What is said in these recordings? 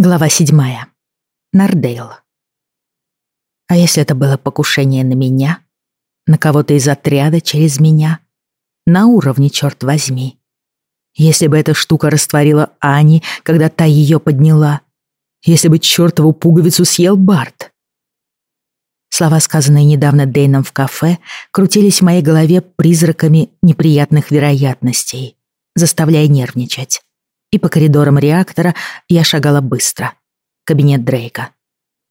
Глава седьмая. Нардейл. А если это было покушение на меня? На кого-то из отряда через меня? На уровне, черт возьми. Если бы эта штука растворила Ани, когда та ее подняла. Если бы чертову пуговицу съел Барт. Слова, сказанные недавно Дейном в кафе, крутились в моей голове призраками неприятных вероятностей, заставляя нервничать и по коридорам реактора я шагала быстро. Кабинет Дрейка.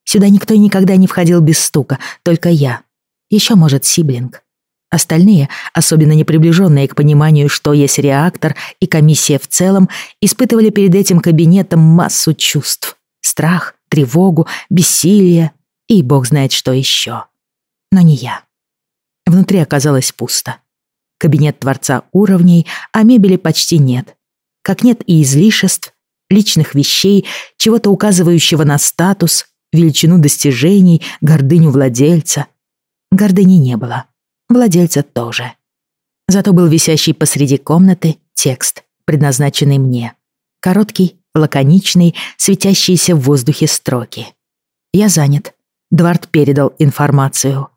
Сюда никто никогда не входил без стука, только я. Еще, может, Сиблинг. Остальные, особенно неприближенные к пониманию, что есть реактор и комиссия в целом, испытывали перед этим кабинетом массу чувств. Страх, тревогу, бессилие и бог знает что еще. Но не я. Внутри оказалось пусто. Кабинет Творца уровней, а мебели почти нет как нет и излишеств, личных вещей, чего-то указывающего на статус, величину достижений, гордыню владельца. Гордыни не было. Владельца тоже. Зато был висящий посреди комнаты текст, предназначенный мне. Короткий, лаконичный, светящиеся в воздухе строки. «Я занят». Двард передал информацию.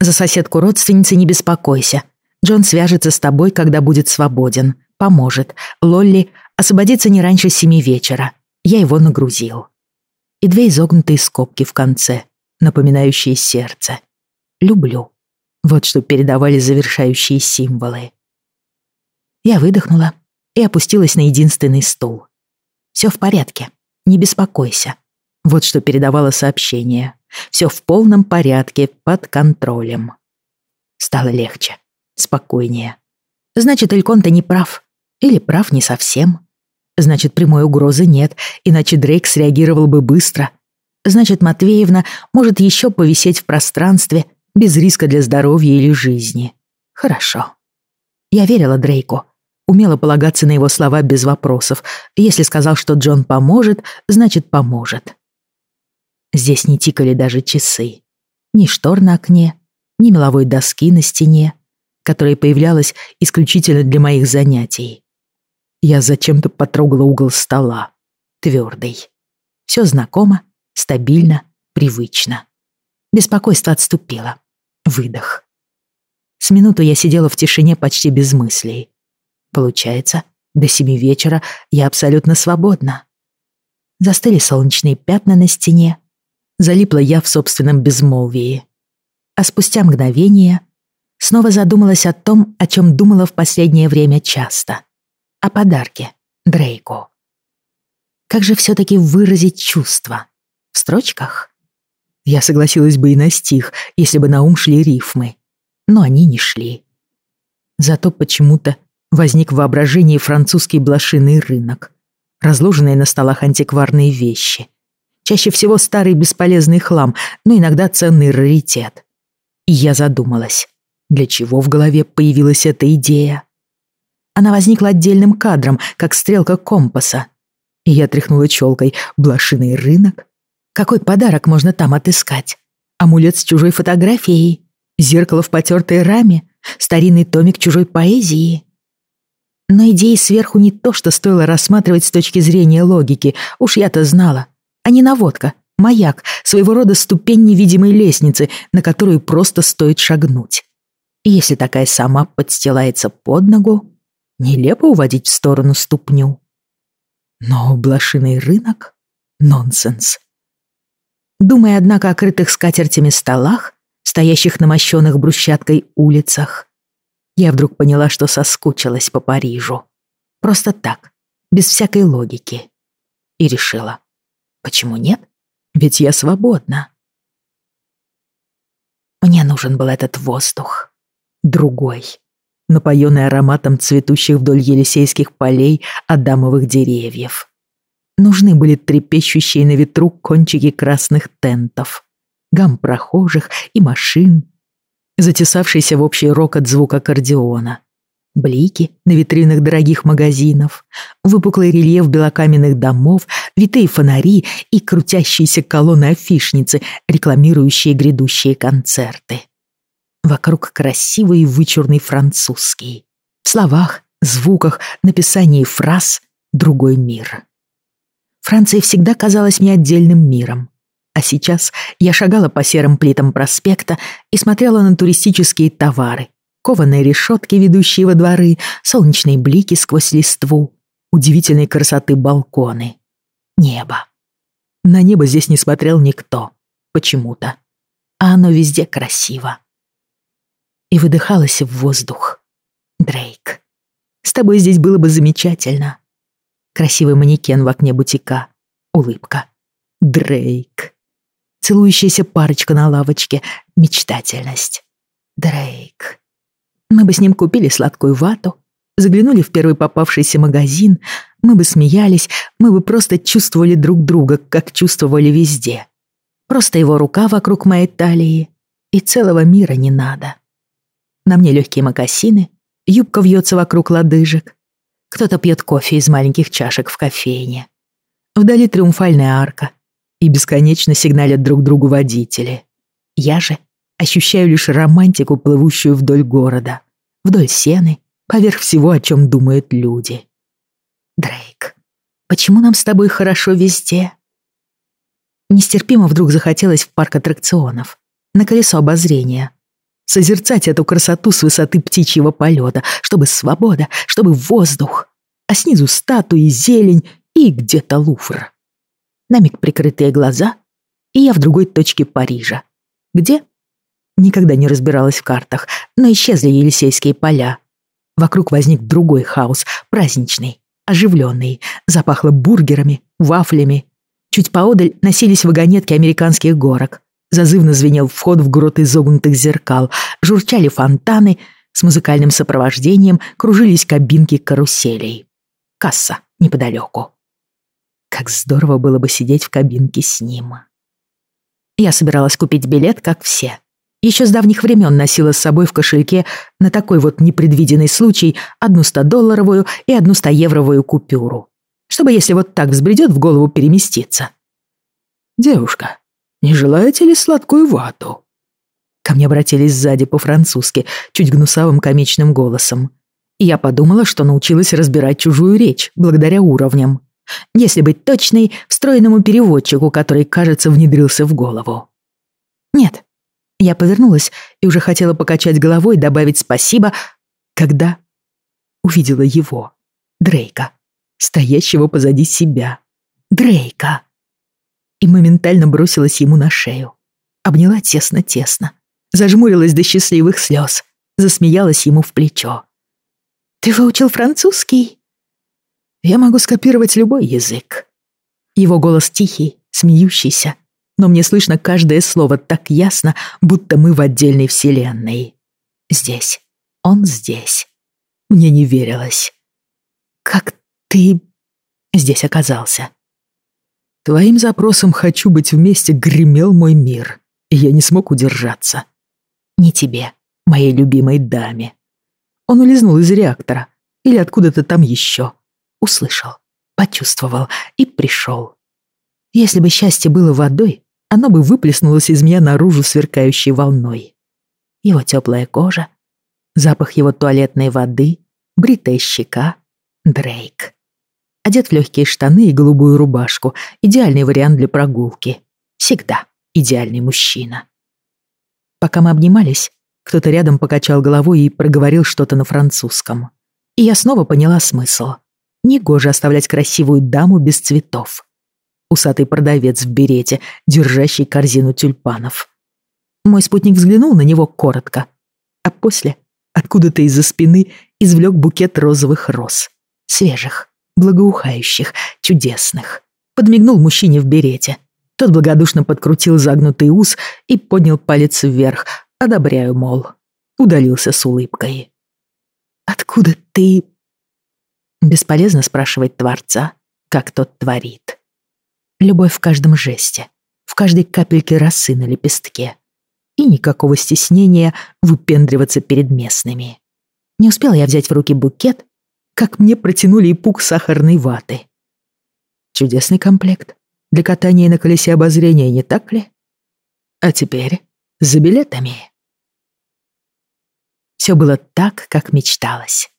«За соседку родственницы не беспокойся. Джон свяжется с тобой, когда будет свободен поможет. Лолли освободится не раньше семи вечера. Я его нагрузил. И две изогнутые скобки в конце, напоминающие сердце. Люблю. Вот что передавали завершающие символы. Я выдохнула и опустилась на единственный стул. Все в порядке, не беспокойся. Вот что передавало сообщение. Все в полном порядке, под контролем. Стало легче, спокойнее. Значит, Эльконта не прав. Или прав не совсем. Значит, прямой угрозы нет, иначе Дрейк среагировал бы быстро. Значит, Матвеевна может еще повисеть в пространстве без риска для здоровья или жизни. Хорошо. Я верила Дрейку. Умела полагаться на его слова без вопросов. Если сказал, что Джон поможет, значит, поможет. Здесь не тикали даже часы. Ни штор на окне, ни меловой доски на стене, которая появлялась исключительно для моих занятий. Я зачем-то потрогала угол стола. Твердый. Все знакомо, стабильно, привычно. Беспокойство отступило. Выдох. С минуту я сидела в тишине почти без мыслей. Получается, до семи вечера я абсолютно свободна. Застыли солнечные пятна на стене. Залипла я в собственном безмолвии. А спустя мгновение снова задумалась о том, о чем думала в последнее время часто о подарке Дрейку. Как же все-таки выразить чувства? В строчках? Я согласилась бы и на стих, если бы на ум шли рифмы. Но они не шли. Зато почему-то возник в воображении французский блошиный рынок, разложенные на столах антикварные вещи. Чаще всего старый бесполезный хлам, но иногда ценный раритет. И я задумалась, для чего в голове появилась эта идея? Она возникла отдельным кадром, как стрелка компаса. И я тряхнула челкой. Блошиный рынок? Какой подарок можно там отыскать? Амулет с чужой фотографией? Зеркало в потертой раме? Старинный томик чужой поэзии? Но идеи сверху не то, что стоило рассматривать с точки зрения логики. Уж я-то знала. А не наводка, маяк, своего рода ступень невидимой лестницы, на которую просто стоит шагнуть. И если такая сама подстилается под ногу, Нелепо уводить в сторону ступню. Но блошиный рынок — нонсенс. Думая, однако, о крытых скатертями столах, стоящих на мощенных брусчаткой улицах, я вдруг поняла, что соскучилась по Парижу. Просто так, без всякой логики. И решила, почему нет? Ведь я свободна. Мне нужен был этот воздух. Другой напоенный ароматом цветущих вдоль Елисейских полей адамовых деревьев. Нужны были трепещущие на ветру кончики красных тентов, гам прохожих и машин, затесавшийся в общий рокот звук аккордеона, блики на витринах дорогих магазинов, выпуклый рельеф белокаменных домов, витые фонари и крутящиеся колонны афишницы, рекламирующие грядущие концерты. Вокруг красивый вычурный французский. В словах, звуках, написании фраз другой мир. Франция всегда казалась мне отдельным миром. А сейчас я шагала по серым плитам проспекта и смотрела на туристические товары, кованые решетки, ведущие во дворы, солнечные блики сквозь листву, удивительной красоты балконы. Небо. На небо здесь не смотрел никто. Почему-то. А оно везде красиво. И выдыхалось в воздух. Дрейк. С тобой здесь было бы замечательно. Красивый манекен в окне бутика. Улыбка. Дрейк. Целующаяся парочка на лавочке. Мечтательность. Дрейк. Мы бы с ним купили сладкую вату, заглянули в первый попавшийся магазин, мы бы смеялись, мы бы просто чувствовали друг друга, как чувствовали везде. Просто его рука вокруг моей талии, и целого мира не надо. На мне легкие мокасины, юбка вьется вокруг лодыжек. Кто-то пьет кофе из маленьких чашек в кофейне. Вдали триумфальная арка, и бесконечно сигналят друг другу водители. Я же ощущаю лишь романтику, плывущую вдоль города, вдоль сены, поверх всего, о чем думают люди. Дрейк, почему нам с тобой хорошо везде? Нестерпимо вдруг захотелось в парк аттракционов, на колесо обозрения. Созерцать эту красоту с высоты птичьего полета, чтобы свобода, чтобы воздух, а снизу статуи, зелень и где-то Лувр. На миг прикрытые глаза, и я в другой точке Парижа. Где? Никогда не разбиралась в картах, но исчезли Елисейские поля. Вокруг возник другой хаос, праздничный, оживленный. Запахло бургерами, вафлями, Чуть поодаль носились вагонетки американских горок. Зазывно звенел вход в грот изогнутых зеркал, журчали фонтаны, с музыкальным сопровождением кружились кабинки каруселей. Касса неподалеку. Как здорово было бы сидеть в кабинке с ним. Я собиралась купить билет, как все. Еще с давних времен носила с собой в кошельке на такой вот непредвиденный случай одну 100-долларовую и одну 100-евровую купюру чтобы, если вот так взбредет в голову, переместиться. «Девушка, не желаете ли сладкую вату?» Ко мне обратились сзади по-французски, чуть гнусавым комичным голосом. И я подумала, что научилась разбирать чужую речь, благодаря уровням. Если быть точной, встроенному переводчику, который, кажется, внедрился в голову. «Нет». Я повернулась и уже хотела покачать головой и добавить спасибо, когда увидела его, Дрейка стоящего позади себя. Дрейка. И моментально бросилась ему на шею. Обняла тесно-тесно. Зажмурилась до счастливых слез. Засмеялась ему в плечо. «Ты выучил французский?» «Я могу скопировать любой язык». Его голос тихий, смеющийся, но мне слышно каждое слово так ясно, будто мы в отдельной вселенной. Здесь. Он здесь. Мне не верилось. «Как ты здесь оказался. Твоим запросом «хочу быть вместе» гремел мой мир, и я не смог удержаться. Не тебе, моей любимой даме. Он улизнул из реактора или откуда-то там еще. Услышал, почувствовал и пришел. Если бы счастье было водой, оно бы выплеснулось из меня наружу сверкающей волной. Его теплая кожа, запах его туалетной воды, бритая щека, Дрейк одет в легкие штаны и голубую рубашку. Идеальный вариант для прогулки. Всегда идеальный мужчина. Пока мы обнимались, кто-то рядом покачал головой и проговорил что-то на французском. И я снова поняла смысл. Негоже оставлять красивую даму без цветов. Усатый продавец в берете, держащий корзину тюльпанов. Мой спутник взглянул на него коротко, а после откуда-то из-за спины извлек букет розовых роз. Свежих, благоухающих, чудесных. Подмигнул мужчине в берете. Тот благодушно подкрутил загнутый ус и поднял палец вверх. Одобряю, мол. Удалился с улыбкой. «Откуда ты...» Бесполезно спрашивать Творца, как тот творит. Любовь в каждом жесте, в каждой капельке росы на лепестке. И никакого стеснения выпендриваться перед местными. Не успела я взять в руки букет, как мне протянули и пук сахарной ваты. Чудесный комплект для катания на колесе обозрения, не так ли? А теперь за билетами. Все было так, как мечталось.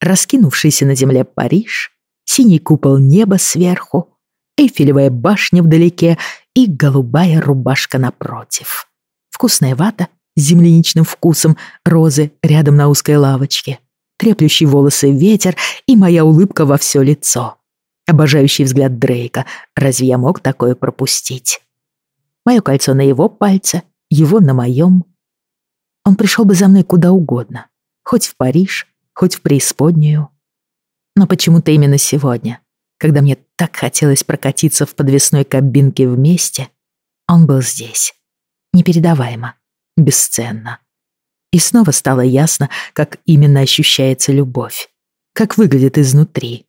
Раскинувшийся на земле Париж, синий купол неба сверху, Эйфелевая башня вдалеке и голубая рубашка напротив. Вкусная вата с земляничным вкусом, розы рядом на узкой лавочке, треплющий волосы ветер и моя улыбка во все лицо. Обожающий взгляд Дрейка. Разве я мог такое пропустить? Мое кольцо на его пальце, его на моем. Он пришел бы за мной куда угодно. Хоть в Париж, хоть в преисподнюю. Но почему-то именно сегодня, когда мне так хотелось прокатиться в подвесной кабинке вместе, он был здесь. Непередаваемо, бесценно. И снова стало ясно, как именно ощущается любовь, как выглядит изнутри.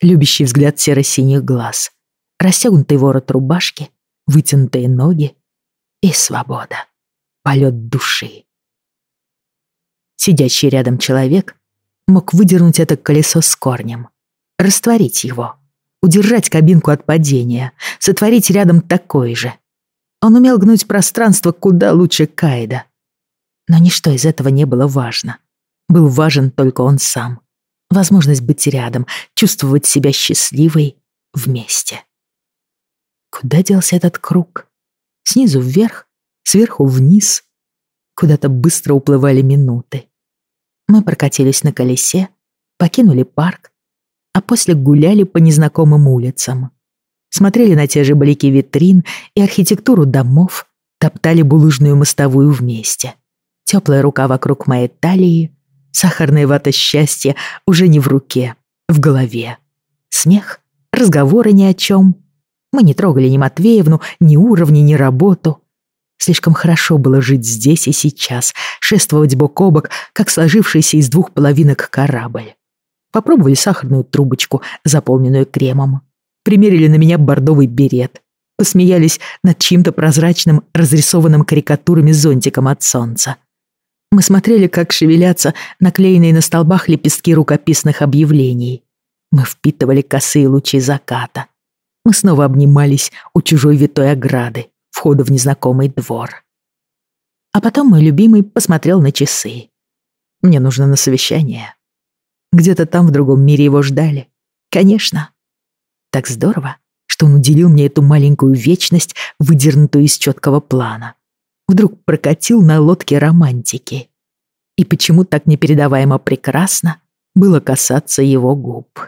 Любящий взгляд серо-синих глаз, расстегнутый ворот рубашки, вытянутые ноги и свобода, полет души. Сидящий рядом человек мог выдернуть это колесо с корнем, растворить его, удержать кабинку от падения, сотворить рядом такой же. Он умел гнуть пространство куда лучше Кайда. Но ничто из этого не было важно. Был важен только он сам. Возможность быть рядом, чувствовать себя счастливой вместе. Куда делся этот круг? Снизу вверх, сверху вниз. Куда-то быстро уплывали минуты. Мы прокатились на колесе, покинули парк, а после гуляли по незнакомым улицам. Смотрели на те же блики витрин и архитектуру домов, топтали булыжную мостовую вместе. Теплая рука вокруг моей талии, сахарная вата счастья уже не в руке, в голове. Смех, разговоры ни о чем. Мы не трогали ни Матвеевну, ни уровни, ни работу. Слишком хорошо было жить здесь и сейчас, шествовать бок о бок, как сложившийся из двух половинок корабль. Попробовали сахарную трубочку, заполненную кремом. Примерили на меня бордовый берет. Посмеялись над чьим-то прозрачным, разрисованным карикатурами зонтиком от солнца. Мы смотрели, как шевелятся наклеенные на столбах лепестки рукописных объявлений. Мы впитывали косые лучи заката. Мы снова обнимались у чужой витой ограды, входа в незнакомый двор. А потом мой любимый посмотрел на часы. Мне нужно на совещание. Где-то там в другом мире его ждали. Конечно. Так здорово, что он уделил мне эту маленькую вечность, выдернутую из четкого плана вдруг прокатил на лодке романтики. И почему так непередаваемо прекрасно было касаться его губ.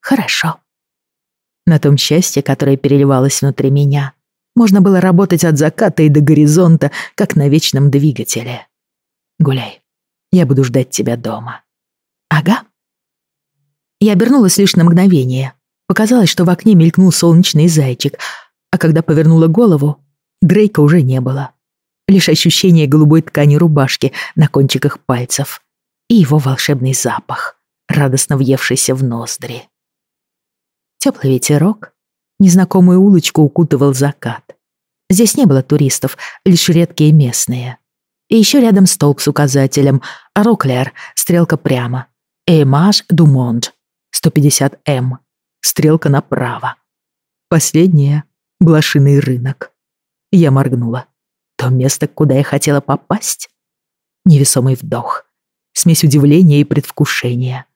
Хорошо. На том счастье, которое переливалось внутри меня, можно было работать от заката и до горизонта, как на вечном двигателе. Гуляй, я буду ждать тебя дома. Ага. Я обернулась лишь на мгновение. Показалось, что в окне мелькнул солнечный зайчик, а когда повернула голову, Дрейка уже не было лишь ощущение голубой ткани рубашки на кончиках пальцев и его волшебный запах, радостно въевшийся в ноздри. Теплый ветерок, незнакомую улочку укутывал закат. Здесь не было туристов, лишь редкие местные. И еще рядом столб с указателем «Роклер», стрелка прямо. «Эмаж ду Монд», 150М, стрелка направо. Последняя — блошиный рынок. Я моргнула. То место, куда я хотела попасть? Невесомый вдох. Смесь удивления и предвкушения.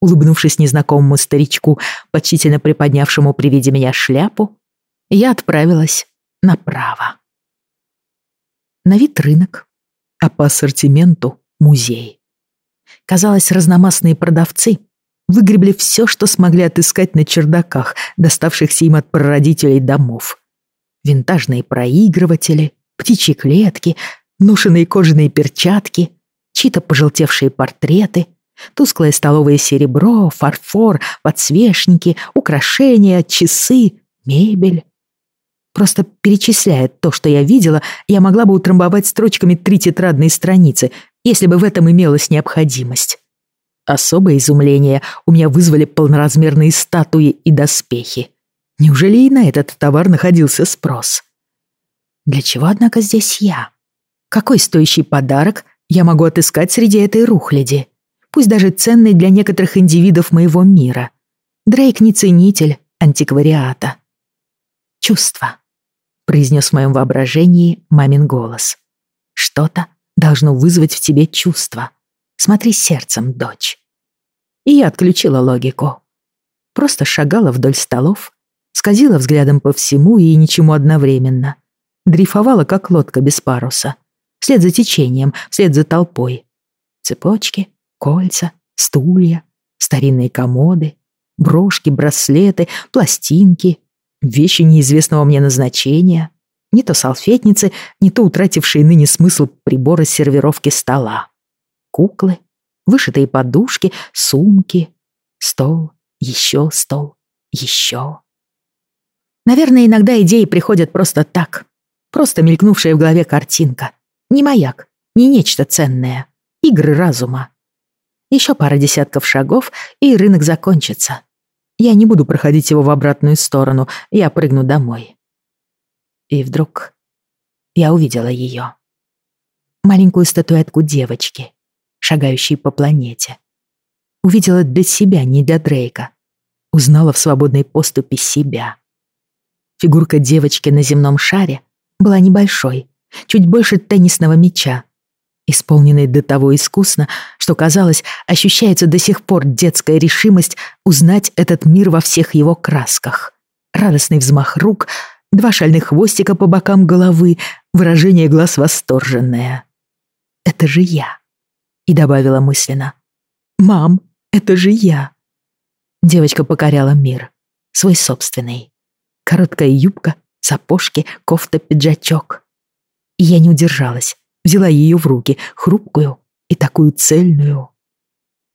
Улыбнувшись незнакомому старичку, почтительно приподнявшему при виде меня шляпу, я отправилась направо. На вид рынок, а по ассортименту музей. Казалось, разномастные продавцы выгребли все, что смогли отыскать на чердаках, доставшихся им от прародителей домов. Винтажные проигрыватели, птичьи клетки, ношенные кожаные перчатки, чьи-то пожелтевшие портреты, тусклое столовое серебро, фарфор, подсвечники, украшения, часы, мебель. Просто перечисляя то, что я видела, я могла бы утрамбовать строчками три тетрадные страницы, если бы в этом имелась необходимость. Особое изумление у меня вызвали полноразмерные статуи и доспехи. Неужели и на этот товар находился спрос? Для чего, однако, здесь я? Какой стоящий подарок я могу отыскать среди этой рухляди? Пусть даже ценный для некоторых индивидов моего мира. Дрейк не ценитель антиквариата. «Чувство», — произнес в моем воображении мамин голос. «Что-то должно вызвать в тебе чувство. Смотри сердцем, дочь». И я отключила логику. Просто шагала вдоль столов, скользила взглядом по всему и ничему одновременно. Дрейфовала, как лодка без паруса. Вслед за течением, вслед за толпой. Цепочки, кольца, стулья, старинные комоды, брошки, браслеты, пластинки, вещи неизвестного мне назначения, не то салфетницы, не то утратившие ныне смысл прибора сервировки стола. Куклы, вышитые подушки, сумки, стол, еще стол, еще. Наверное, иногда идеи приходят просто так, просто мелькнувшая в голове картинка. Не маяк, не нечто ценное. Игры разума. Еще пара десятков шагов, и рынок закончится. Я не буду проходить его в обратную сторону, я прыгну домой. И вдруг я увидела ее. Маленькую статуэтку девочки, шагающей по планете. Увидела для себя, не для Дрейка. Узнала в свободной поступе себя. Фигурка девочки на земном шаре была небольшой, чуть больше теннисного мяча, исполненный до того искусно, что, казалось, ощущается до сих пор детская решимость узнать этот мир во всех его красках. Радостный взмах рук, два шальных хвостика по бокам головы, выражение глаз восторженное. «Это же я», — и добавила мысленно. «Мам, это же я». Девочка покоряла мир, свой собственный. Короткая юбка, сапожки, кофта, пиджачок. И я не удержалась, взяла ее в руки, хрупкую и такую цельную.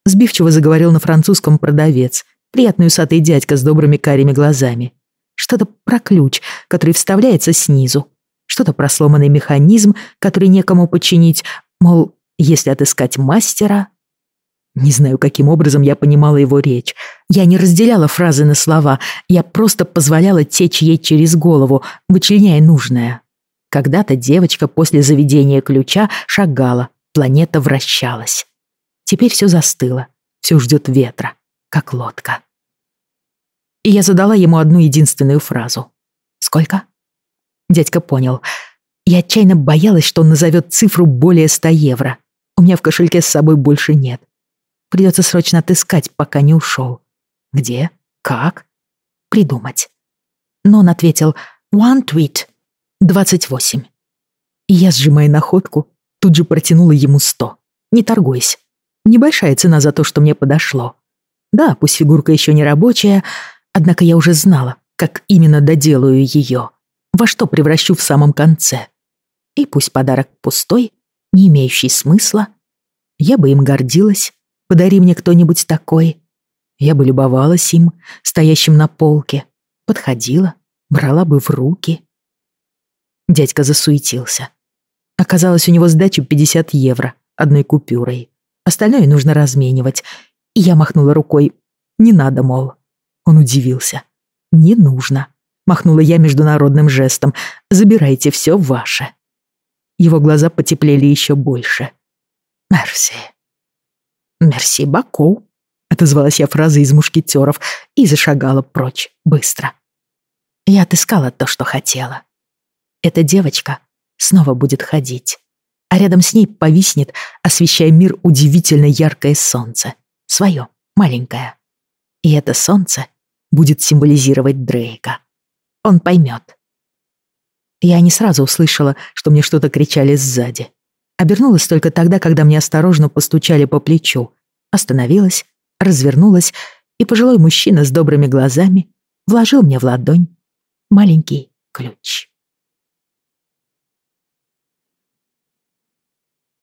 Сбивчиво заговорил на французском продавец, приятный усатый дядька с добрыми карими глазами. Что-то про ключ, который вставляется снизу. Что-то про сломанный механизм, который некому починить. Мол, если отыскать мастера... Не знаю, каким образом я понимала его речь. Я не разделяла фразы на слова, я просто позволяла течь ей через голову, вычленяя нужное. Когда-то девочка после заведения ключа шагала, планета вращалась. Теперь все застыло, все ждет ветра, как лодка. И я задала ему одну единственную фразу. «Сколько?» Дядька понял. Я отчаянно боялась, что он назовет цифру более ста евро. У меня в кошельке с собой больше нет. Придется срочно отыскать, пока не ушел. Где? Как? Придумать. Но он ответил «One tweet», 28. И я, сжимая находку, тут же протянула ему 100. Не торгуясь. Небольшая цена за то, что мне подошло. Да, пусть фигурка еще не рабочая, однако я уже знала, как именно доделаю ее, во что превращу в самом конце. И пусть подарок пустой, не имеющий смысла, я бы им гордилась, подари мне кто-нибудь такой. Я бы любовалась им, стоящим на полке, подходила, брала бы в руки. Дядька засуетился. Оказалось, у него сдача 50 евро одной купюрой. Остальное нужно разменивать. И я махнула рукой. Не надо, мол. Он удивился. Не нужно. Махнула я международным жестом. Забирайте все ваше. Его глаза потеплели еще больше. Мерси. Мерси Баку. Отозвалась я фразой из мушкетеров и зашагала прочь, быстро. Я отыскала то, что хотела. Эта девочка снова будет ходить, а рядом с ней повиснет, освещая мир удивительно яркое солнце, свое, маленькое. И это солнце будет символизировать Дрейка. Он поймет. Я не сразу услышала, что мне что-то кричали сзади. Обернулась только тогда, когда мне осторожно постучали по плечу. Остановилась, развернулась, и пожилой мужчина с добрыми глазами вложил мне в ладонь маленький ключ.